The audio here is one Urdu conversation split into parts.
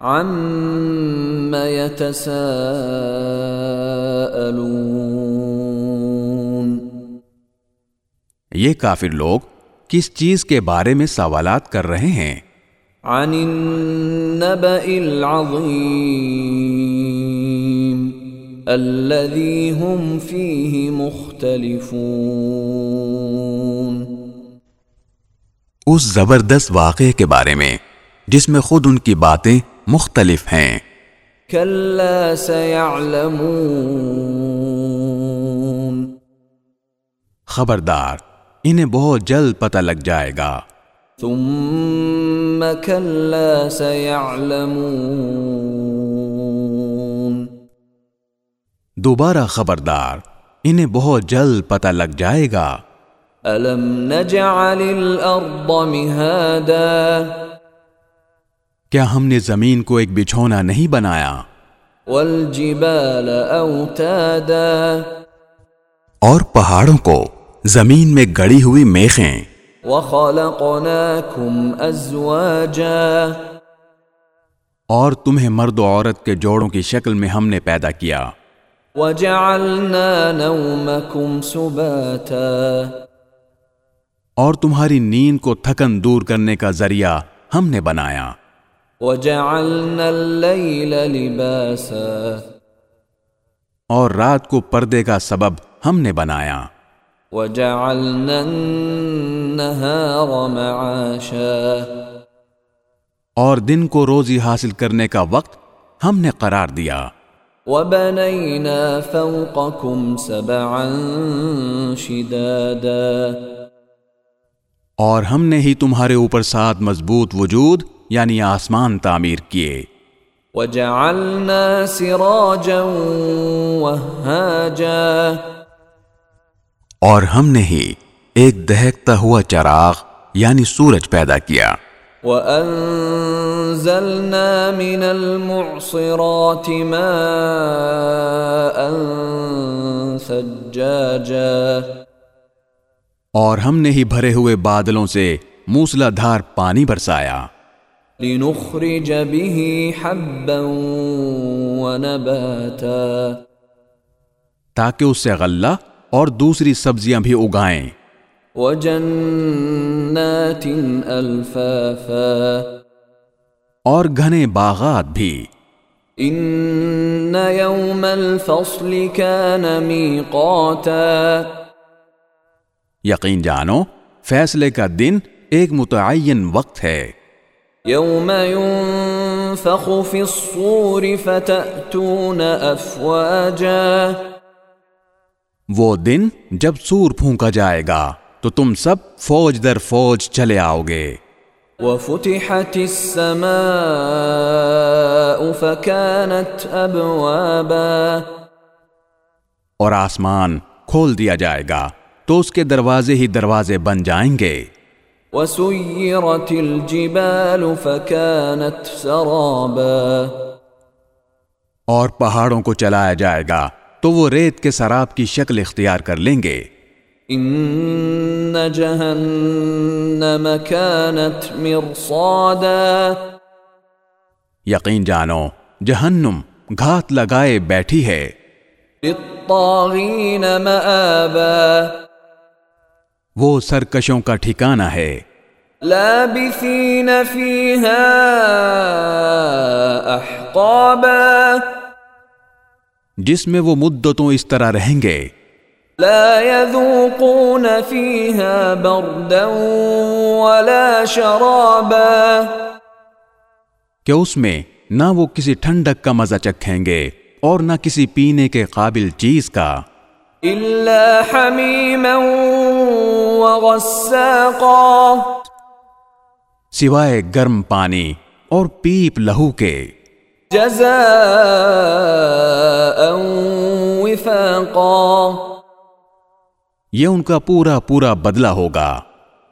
عم يتساءلون یہ کافر لوگ کس چیز کے بارے میں سوالات کر رہے ہیں؟ عن النبأ العظيم الذي هم فيه مختلفون اس زبردست واقعے کے بارے میں جس میں خود ان کی باتیں مختلف ہیں۔ كلا سيعلمون۔ خبردار انہیں بہت جلد پتہ لگ جائے گا۔ ثم كلا سيعلمون۔ دوبارہ خبردار انہیں بہت جلد پتہ لگ جائے گا۔ ألم نجعل الأرض مهادا۔ کیا ہم نے زمین کو ایک بچھونا نہیں بنایا؟ والجبال أوتادا اور پہاڑوں کو زمین میں گڑی ہوئی میخیں۔ وخلقناكم أزواجا اور تمہیں مرد و عورت کے جوڑوں کی شکل میں ہم نے پیدا کیا۔ وجعلنا نومكم سباتا۔ اور تمہاری نیند کو تھکن دور کرنے کا ذریعہ ہم نے بنایا۔ وجعلنا الليل لباسا. اور رات کو پردے کا سبب ہم نے بنایا۔ وجعلنا النهار معاشا. اور دن کو روزی حاصل کرنے کا وقت ہم نے قرار دیا۔ وبنينا فوقكم سبعا شدادا. اور ہم نے ہی تمہارے اوپر سات مضبوط وجود یعنی آسمان تعمیر کیے۔ وجعلنا سراجا وهاجا۔ اور ہم نے ہی ایک دہکتا ہوا چراغ یعنی سورج پیدا کیا۔ وأنزلنا من المعصرات ماء ثجاجا اور ہم نے ہی بھرے ہوئے بادلوں سے موسلا دھار پانی برسایا۔ لنخرج به حبا ونباتا. تاکہ اس سے غلہ اور دوسری سبزیاں بھی اگائیں۔ وجنات الفافا. اور گھنے باغات بھی۔ ان يوم الفصل كان ميقاتا یقین جانو فیصلے کا دن ایک متعین وقت ہے۔ يوم ينفخ في الصور فتأتون أفواجا. وہ دن جب سور پھونکا جائے گا تو تم سب فوج در فوج چلے آؤ گے۔ وفتحت السماء فكانت أبوابا. اور آسمان کھول دیا جائے گا تو اس کے دروازے ہی دروازے بن جائیں گے۔ وسيرت الجبال فكانت سرابا اور پہاڑوں کو چلایا جائے گا تو وہ ریت کے سراب کی شکل اختیار کر لیں گے۔ إن جهنم كانت مرصادا یقین جانو جہنم گھات لگائے بیٹھی ہے۔ للطاغين مآبا وہ سرکشوں کا ٹھکانہ ہے۔ لابثين فيها أحقابا جس میں وہ مدتوں اس طرح رہیں گے۔ لا يذوقون فيها بردا ولا شرابا۔ کہ اس میں نہ وہ کسی ٹھنڈک کا مزہ چکھیں گے اور نہ کسی پینے کے قابل چیز کا۔ إلا حميما وغساقا. سوائے گرم پانی اور پیپ لہو کے۔ جزاء وفاقا. یہ ان کا پورا پورا بدلہ ہوگا۔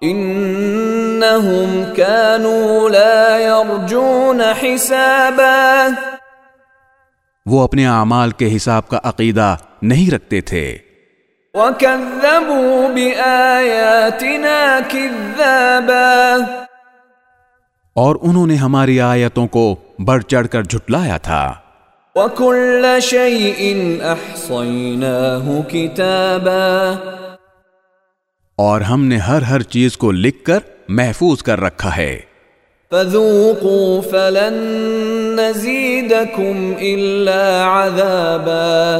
انہم كانوا لا يرجون حسابا. وہ اپنے اعمال کے حساب کا عقیدہ نہیں رکھتے تھے۔ وكذبوا بآياتنا كذابا۔ اور انہوں نے ہماری آیتوں کو بڑھ چڑھ کر جھٹلایا تھا۔ وكل شيء احصيناه كتابا۔ اور ہم نے ہر ہر چیز کو لکھ کر محفوظ کر رکھا ہے۔ فذوقوا فلن نزيدكم الا عذابا۔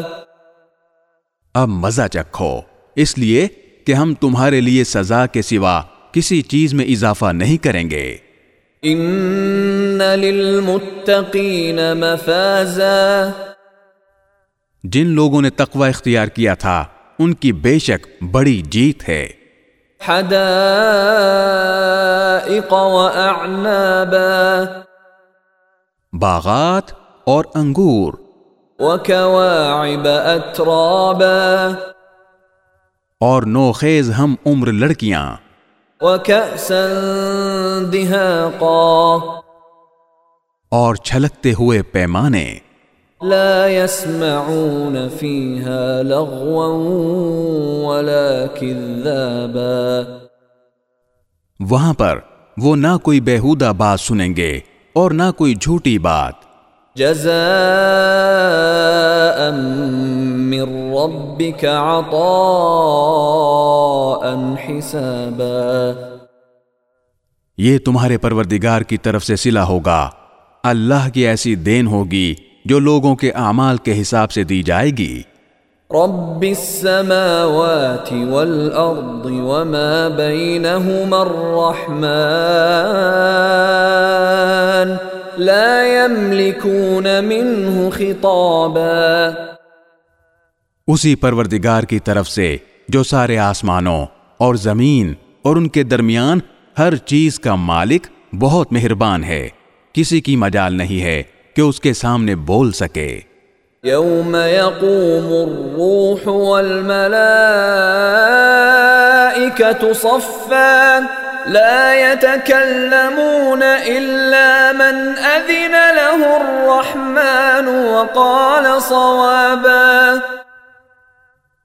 اب مزہ چکھو۔ اس لیے کہ ہم تمہارے لیے سزا کے سوا کسی چیز میں اضافہ نہیں کریں گے۔ ان للمتقین مفازا۔ جن لوگوں نے تقوی اختیار کیا تھا ان کی بے شک بڑی جیت ہے۔ حدائق واعنابا باغات اور انگور۔ وكواعب اترابا اور نوخیز ہم عمر لڑکیاں۔ وكأسا دهاقا اور چھلکتے ہوئے پیمانے۔ لا يسمعون فيها لغوا ولا كذابا وہاں پر وہ نہ کوئی بےحودہ بات سنیں گے اور نہ کوئی جھوٹی بات۔ جزاء من ربك عطاء حسابا. یہ تمہارے پروردگار کی طرف سے سلا ہوگا۔ اللہ کی ایسی دین ہوگی جو لوگوں کے اعمال کے حساب سے دی جائے گی۔ رب السماوات والأرض وما بينهما الرحمن. لا يملكون منه خطابا۔ اسی پروردگار کی طرف سے جو سارے آسمانوں اور زمین اور ان کے درمیان ہر چیز کا مالک بہت مہربان ہے۔ کسی کی مجال نہیں ہے کہ اس کے سامنے بول سکے۔ يوم يقوم الروح والملائكة صفا۔ لا يتكلمون إلا من أذن له الرحمن وقال صوابا.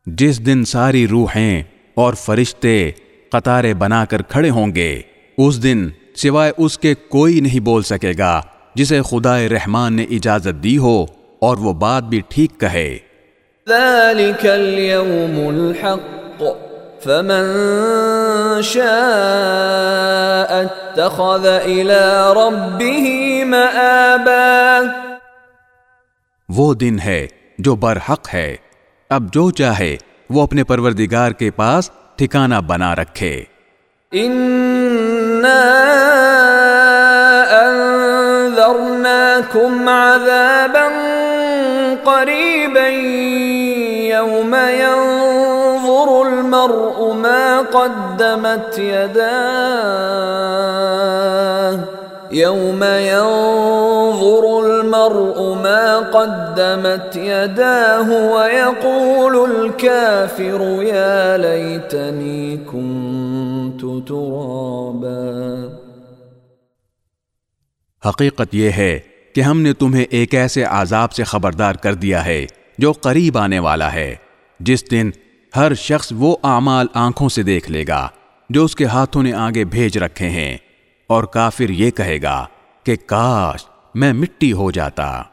جس دن ساری روحیں اور فرشتے قطارے بنا کر کھڑے ہوں گے اس دن سوائے اس کے کوئی نہیں بول سکے گا جسے خدا رحمان نے اجازت دی ہو اور وہ بات بھی ٹھیک کہے۔ ذلك اليوم الحق. فمن شاء اتخذ إلى ربه مآبا وہ دن ہے جو برحق ہے۔ اب جو چاہے وہ اپنے پروردگار کے پاس ٹھکانہ بنا رکھے۔ إنا أنذرناكم عذابا قريبا يوم ينظر المرء ما قدمت يداه. يوم ينظر المرء ما قدمت يداه ويقول الكافر يا ليتني كنت ترابا. حقیقت یہ ہے کہ ہم نے تمہیں ایک ایسے عذاب سے خبردار کر دیا ہے جو قریب آنے والا ہے، جس دن ہر شخص وہ اعمال آنکھوں سے دیکھ لے گا جو اس کے ہاتھوں نے آگے بھیج رکھے ہیں اور کافر یہ کہے گا کہ کاش میں مٹی ہو جاتا۔